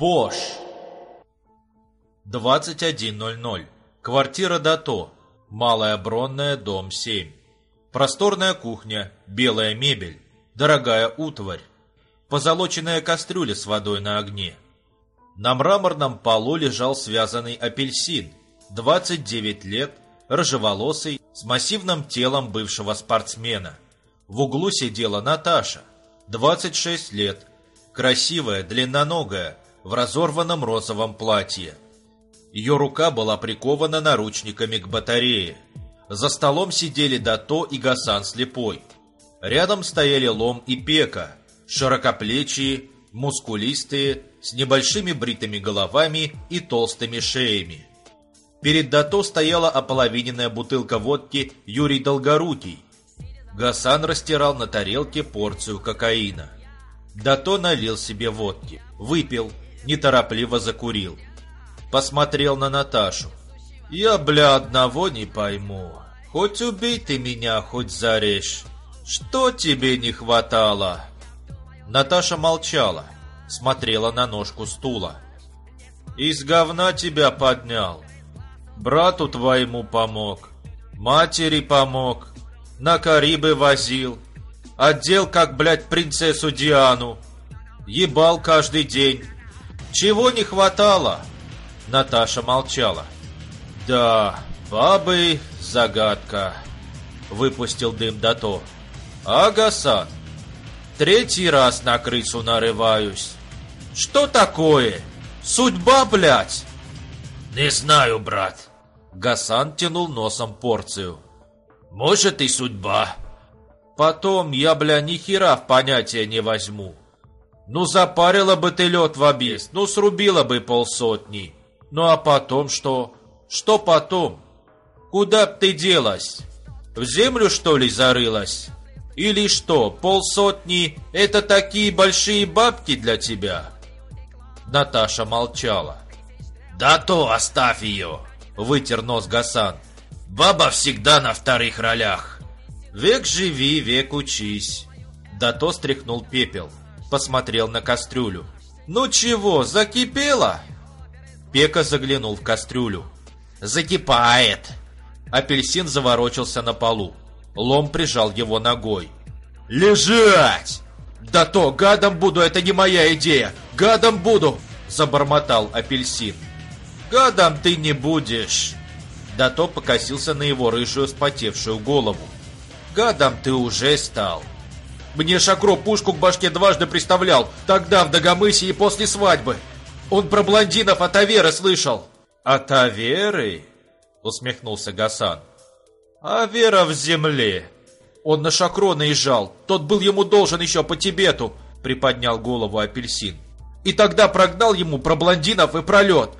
Бош. 21.00. Квартира Дато. Малая Бронная, дом 7. Просторная кухня, белая мебель, дорогая утварь, позолоченная кастрюля с водой на огне. На мраморном полу лежал связанный апельсин, 29 лет, рыжеволосый, с массивным телом бывшего спортсмена. В углу сидела Наташа, 26 лет, красивая, длинноногая, в разорванном розовом платье. Ее рука была прикована наручниками к батарее. За столом сидели Дато и Гасан слепой. Рядом стояли Лом и Пека, широкоплечие, мускулистые, с небольшими бритыми головами и толстыми шеями. Перед Дато стояла ополовиненная бутылка водки Юрий Долгорукий. Гасан растирал на тарелке порцию кокаина. Дато налил себе водки, выпил, неторопливо закурил. Посмотрел на Наташу. «Я, бля, одного не пойму. Хоть убей ты меня, хоть зарежь. Что тебе не хватало?» Наташа молчала, смотрела на ножку стула. «Из говна тебя поднял. Брату твоему помог, матери помог, на Карибы возил, одел, как, блядь, принцессу Диану, ебал каждый день, чего не хватало? Наташа молчала. Да, бабы загадка. Выпустил дым Дато. Агасан. Третий раз на крысу нарываюсь. Что такое? Судьба, блядь? Не знаю, брат. Гасан тянул носом порцию. Может и судьба. Потом я, бля, ни хера в понятие не возьму. Ну, запарила бы ты лед в объезд, ну, срубила бы полсотни. Ну, а потом что? Что потом? Куда б ты делась? В землю, что ли, зарылась? Или что, полсотни – это такие большие бабки для тебя?» Наташа молчала. «Да то, оставь ее!» – вытер нос Гасан. «Баба всегда на вторых ролях!» «Век живи, век учись!» Да то стряхнул пепел посмотрел на кастрюлю. «Ну чего, закипело?» Пека заглянул в кастрюлю. «Закипает!» Апельсин заворочился на полу. Лом прижал его ногой. «Лежать!» «Да то, гадом буду, это не моя идея! Гадом буду!» Забормотал апельсин. «Гадом ты не будешь!» Дато покосился на его рыжую спотевшую голову. «Гадом ты уже стал!» Мне Шакро пушку к башке дважды приставлял, тогда в Дагомысе и после свадьбы. Он про блондинов от Аверы слышал. От Аверы? Усмехнулся Гасан. Авера в земле. Он на Шакро наезжал, тот был ему должен еще по Тибету, приподнял голову апельсин. И тогда прогнал ему про блондинов и про лед.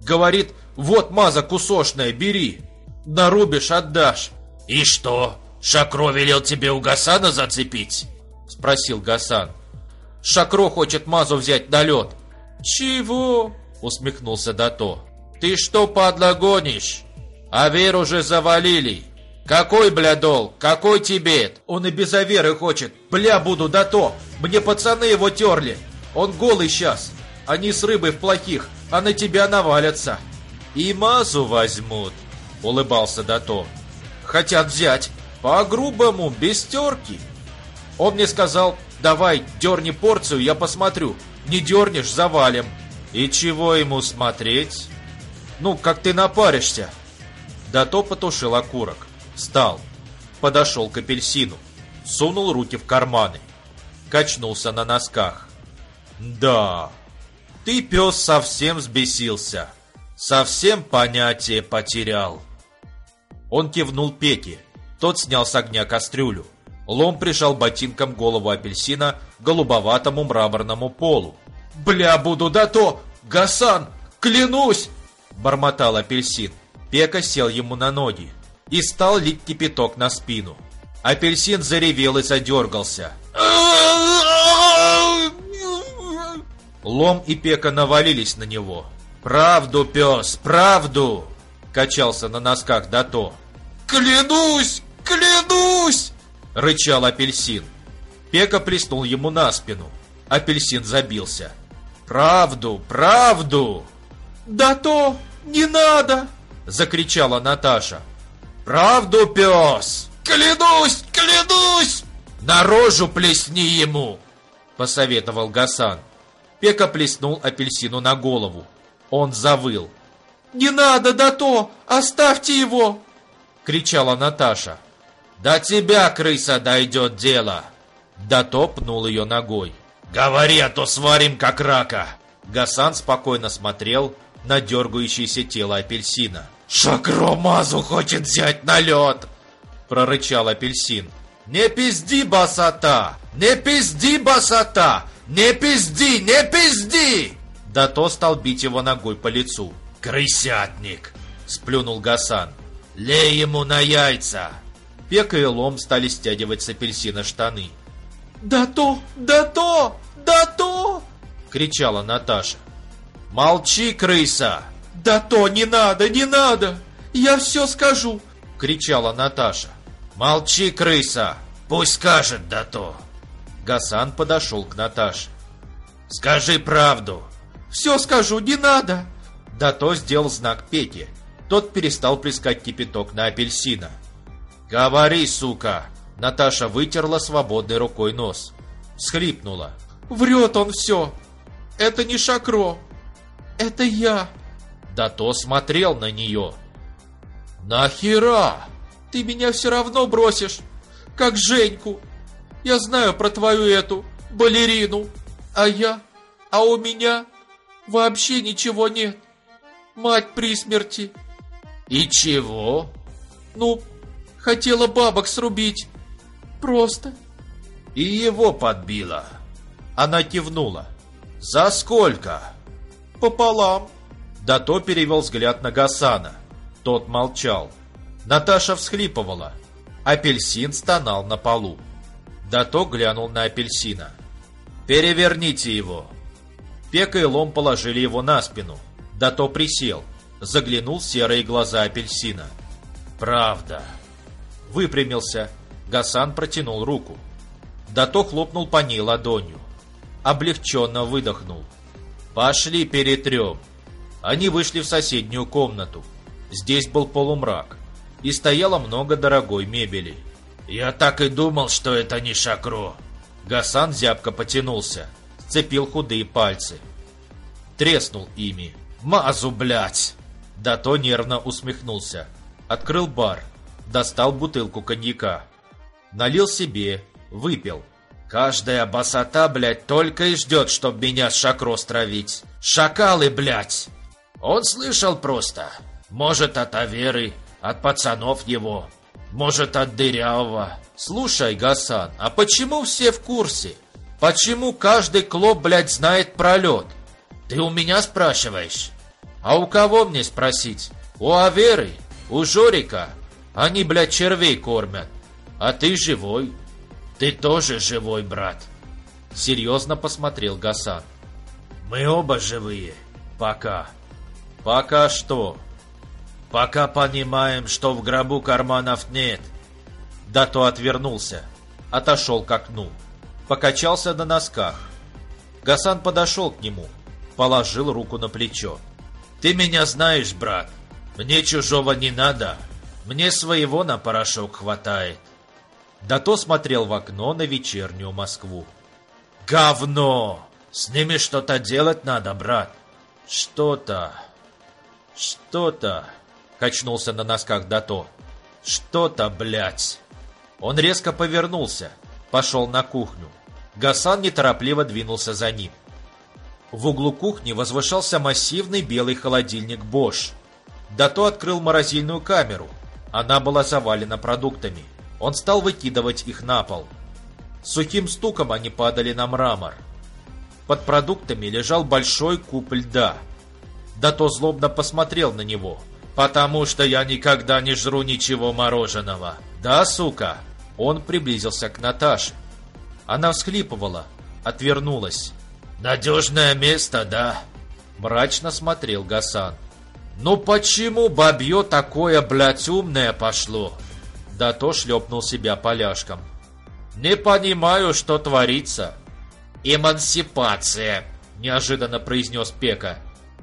Говорит, вот маза кусошная, бери. Нарубишь, отдашь. И что? «Шакро велел тебе у Гасана зацепить?» Спросил Гасан. «Шакро хочет Мазу взять на лед». «Чего?» Усмехнулся Дато. «Ты что, падла, гонишь? Авер уже завалили. Какой, бля, дол? Какой Тибет? Он и без Аверы хочет. Бля, буду Дато. Мне пацаны его терли. Он голый сейчас. Они с рыбой в плохих, а на тебя навалятся». «И Мазу возьмут», улыбался Дато. «Хотят взять». По-грубому, без терки. Он мне сказал, давай, дерни порцию, я посмотрю. Не дернешь, завалим. И чего ему смотреть? Ну, как ты напаришься. Да то потушил окурок. Встал. Подошел к апельсину. Сунул руки в карманы. Качнулся на носках. Да, ты, пес, совсем взбесился. Совсем понятие потерял. Он кивнул Пеке. Тот снял с огня кастрюлю. Лом прижал ботинком голову апельсина к голубоватому мраморному полу. «Бля, буду да то! Гасан! Клянусь!» Бормотал апельсин. Пека сел ему на ноги и стал лить кипяток на спину. Апельсин заревел и задергался. Лом и Пека навалились на него. «Правду, пес, правду!» Качался на носках Дато. «Клянусь! Клянусь!» — рычал апельсин. Пека плеснул ему на спину. Апельсин забился. «Правду, правду!» «Да то, не надо!» Закричала Наташа. «Правду, пес!» «Клянусь, клянусь!» «На рожу плесни ему!» Посоветовал Гасан. Пека плеснул апельсину на голову. Он завыл. «Не надо, да то! Оставьте его!» Кричала Наташа. «До тебя, крыса, дойдет дело!» Да топнул ее ногой. «Говори, а то сварим как рака!» Гасан спокойно смотрел на дергающееся тело апельсина. «Шакромазу хочет взять на лед!» Прорычал апельсин. «Не пизди, басата! Не пизди, басата! Не пизди, не пизди!» Да то стал бить его ногой по лицу. «Крысятник!» Сплюнул Гасан. «Лей ему на яйца!» Пека и Лом стали стягивать с апельсина штаны. «Да то! Да то! Да то!» Кричала Наташа. «Молчи, крыса!» «Да то не надо, не надо! Я все скажу!» Кричала Наташа. «Молчи, крыса! Пусть скажет да то!» Гасан подошел к Наташе. «Скажи правду!» «Все скажу, не надо!» Да то сделал знак Пеке. Тот перестал плескать кипяток на апельсина. «Говори, сука!» Наташа вытерла свободной рукой нос. Схлипнула. «Врет он все! Это не Шакро! Это я!» Да то смотрел на нее. «Нахера? Ты меня все равно бросишь, как Женьку. Я знаю про твою эту балерину, а я, а у меня вообще ничего нет. Мать при смерти». «И чего?» «Ну, хотела бабок срубить. Просто». «И его подбила». Она кивнула. «За сколько?» «Пополам». Дато перевел взгляд на Гасана. Тот молчал. Наташа всхлипывала. Апельсин стонал на полу. Дато глянул на апельсина. «Переверните его!» Пека и Лом положили его на спину. Дато присел. Заглянул в серые глаза апельсина. «Правда!» Выпрямился. Гасан протянул руку. Дато хлопнул по ней ладонью. Облегченно выдохнул. «Пошли перетрем!» Они вышли в соседнюю комнату. Здесь был полумрак. И стояло много дорогой мебели. «Я так и думал, что это не Шакро!» Гасан зябко потянулся. Сцепил худые пальцы. Треснул ими. «Мазу, блядь!» Дато нервно усмехнулся. Открыл бар. Достал бутылку коньяка. Налил себе. Выпил. «Каждая басота, блядь, только и ждет, чтоб меня с Шакро стравить. Шакалы, блядь!» Он слышал просто. Может, от Аверы, от пацанов его, может, от Дырявого. Слушай, Гасан, а почему все в курсе? Почему каждый клоп, блядь, знает про лед? Ты у меня спрашиваешь? А у кого мне спросить? У Аверы? У Жорика? Они, блядь, червей кормят. А ты живой. Ты тоже живой, брат. Серьезно посмотрел Гасан. Мы оба живые. Пока. Пока что. Пока понимаем, что в гробу карманов нет. Дато отвернулся. Отошел к окну. Покачался на носках. Гасан подошел к нему. Положил руку на плечо. Ты меня знаешь, брат. Мне чужого не надо. Мне своего на порошок хватает. Дато смотрел в окно на вечернюю Москву. Говно! С ними что-то делать надо, брат. Что-то... «Что-то...» — качнулся на носках Дато. «Что-то, блядь!» Он резко повернулся, пошел на кухню. Гасан неторопливо двинулся за ним. В углу кухни возвышался массивный белый холодильник Bosch. Дато открыл морозильную камеру. Она была завалена продуктами. Он стал выкидывать их на пол. Сухим стуком они падали на мрамор. Под продуктами лежал большой куб льда — да то злобно посмотрел на него. «Потому что я никогда не жру ничего мороженого». «Да, сука?» Он приблизился к Наташе. Она всхлипывала, отвернулась. «Надежное место, да?» Мрачно смотрел Гасан. «Ну почему бабье такое, блядь, умное пошло?» Да то шлепнул себя поляшком. «Не понимаю, что творится». «Эмансипация», неожиданно произнес Пека.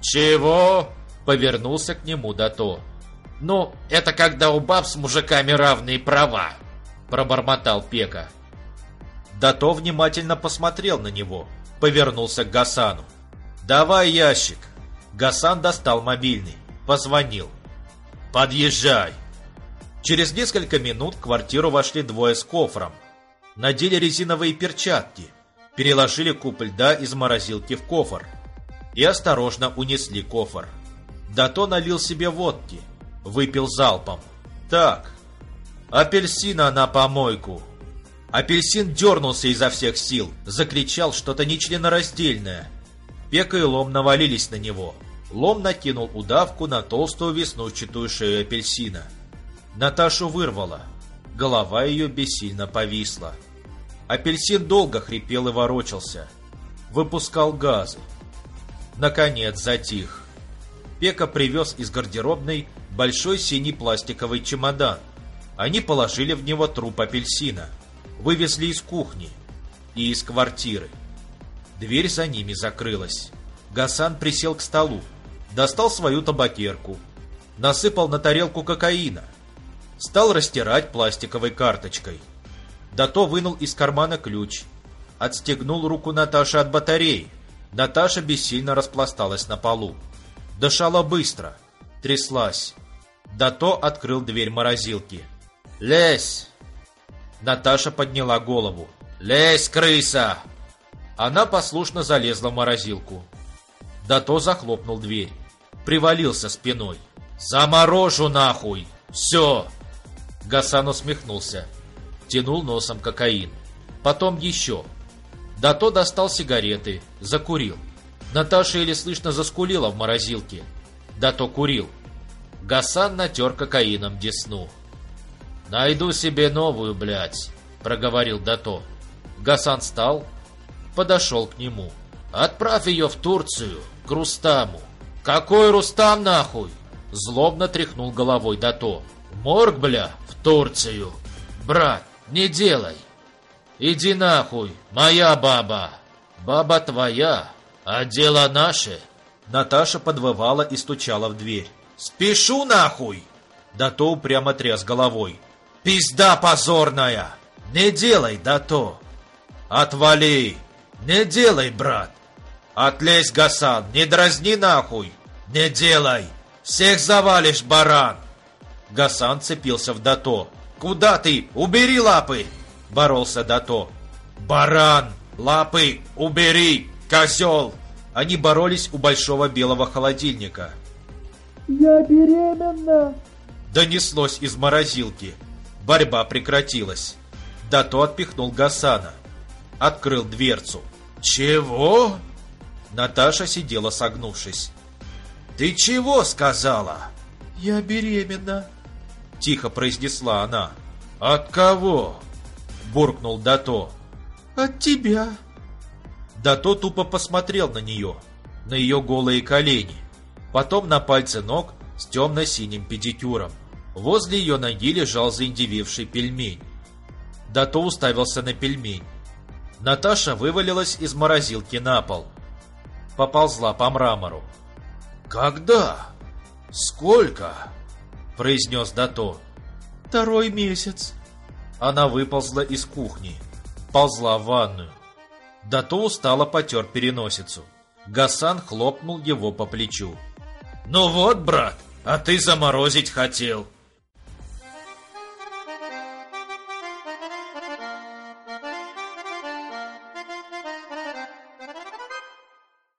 «Чего?» — повернулся к нему Дато. «Ну, это когда у баб с мужиками равные права», — пробормотал Пека. Дато внимательно посмотрел на него, повернулся к Гасану. «Давай ящик». Гасан достал мобильный, позвонил. «Подъезжай». Через несколько минут в квартиру вошли двое с кофром. Надели резиновые перчатки, переложили куб льда из морозилки в кофр и осторожно унесли кофр. Дато налил себе водки, выпил залпом. «Так, апельсина на помойку». Апельсин дернулся изо всех сил, закричал что-то нечленораздельное. Пека и Лом навалились на него. Лом накинул удавку на толстую веснущатую шею апельсина. Наташу вырвало. Голова ее бессильно повисла. Апельсин долго хрипел и ворочался. Выпускал газы. Наконец затих. Пека привез из гардеробной большой синий пластиковый чемодан. Они положили в него труп апельсина. Вывезли из кухни и из квартиры. Дверь за ними закрылась. Гасан присел к столу, достал свою табакерку, насыпал на тарелку кокаина, стал растирать пластиковой карточкой. Дато вынул из кармана ключ, отстегнул руку Наташи от батареи. Наташа бессильно распласталась на полу. Дышала быстро, тряслась. Дато открыл дверь морозилки. «Лезь!» Наташа подняла голову. «Лезь, крыса!» Она послушно залезла в морозилку. Дато захлопнул дверь. Привалился спиной. «Заморожу нахуй! Все!» Гасан усмехнулся. Тянул носом кокаин. Потом еще. Дато достал сигареты. Закурил. Наташа еле слышно заскулила в морозилке. Дато курил. Гасан натер кокаином десну. «Найду себе новую, блядь», — проговорил Дато. Гасан встал, подошел к нему. «Отправь ее в Турцию, к Рустаму». «Какой Рустам, нахуй?» Злобно тряхнул головой Дато. «Морг, бля, в Турцию. Брат, не делай. Иди нахуй, моя баба. Баба твоя, а дело наше». Наташа подвывала и стучала в дверь. «Спешу нахуй!» Дато прямо тряс головой. Пизда позорная! Не делай, да то! Отвали! Не делай, брат! Отлезь, Гасан, не дразни нахуй! Не делай! Всех завалишь, баран! Гасан цепился в Дато. «Куда ты? Убери лапы!» Боролся Дато. «Баран! Лапы! Убери! Козел!» Они боролись у большого белого холодильника. «Я беременна!» Донеслось из морозилки. Борьба прекратилась. Дато отпихнул Гасана. Открыл дверцу. «Чего?» Наташа сидела согнувшись. «Ты чего сказала?» «Я беременна», — тихо произнесла она. «От кого?» — буркнул Дато. «От тебя». Дато тупо посмотрел на нее, на ее голые колени, потом на пальцы ног с темно-синим педикюром. Возле ее ноги лежал заиндевевший пельмень. Дато уставился на пельмень. Наташа вывалилась из морозилки на пол. Поползла по мрамору. «Когда? Сколько?» произнес Дато. «Второй месяц». Она выползла из кухни, ползла в ванную. Дато устало потер переносицу. Гасан хлопнул его по плечу. «Ну вот, брат, а ты заморозить хотел!»